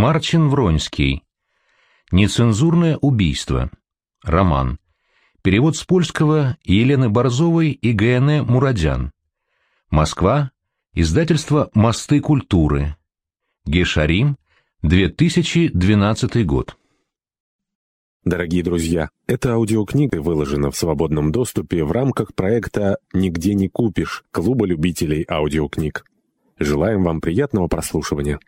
Марчин Вронский. Нецензурное убийство. Роман. Перевод с польского Елены Борзовой и Г.Н. Мурадян. Москва. Издательство «Мосты культуры». Гешарим. 2012 год. Дорогие друзья, эта аудиокнига выложена в свободном доступе в рамках проекта «Нигде не купишь» Клуба любителей аудиокниг. Желаем вам приятного прослушивания.